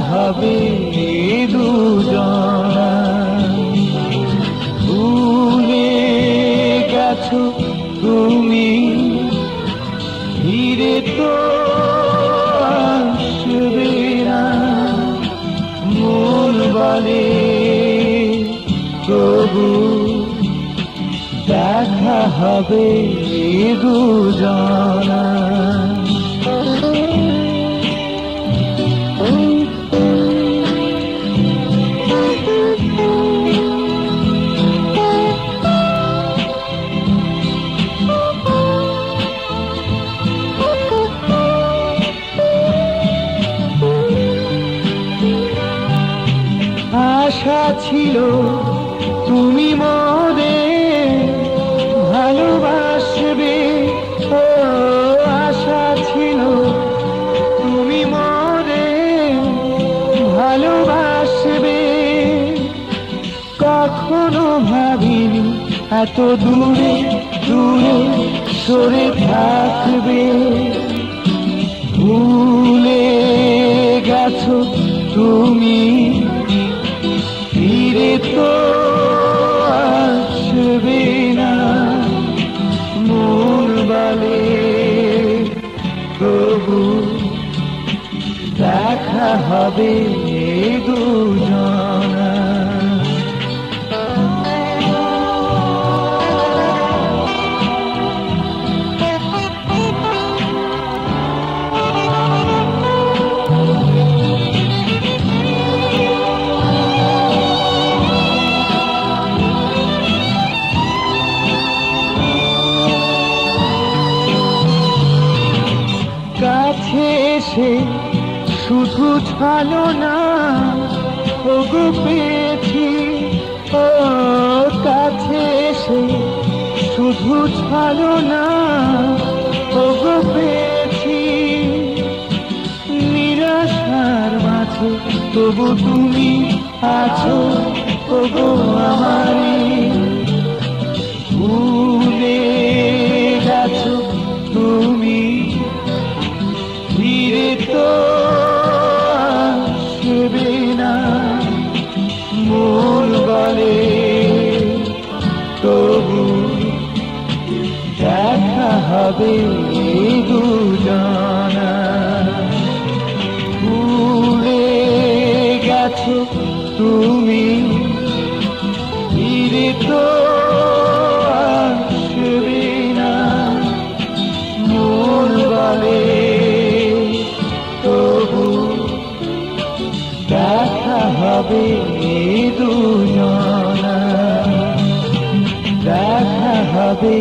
হবে দুজন ভুলে গেছো তুমি? ফিরে তো আসবে মন বলে তবু দেখা হবে দুজনা ছিল, তুমি মনে ভালোবাসবে। ও, আশা ছিল, তুমি মনে ভালোবাসবে। কখনো ভাবিনি এত দূরে দূরে সরে থাকবে। ভুলে হবে দুজনা। এসে শুধু ছালো না, ওগো পেয়েছি ও কাছে এসে। শুধু ছালো না, ওগো পেয়েছি, নিরাশার মাঝে। তবু তুমি আছো, ওগো আমারে ভুলে হবে দুজনা ভুলে গেছো তুমি তো আসবে দেখা হবে দুজনা। দেখা হবে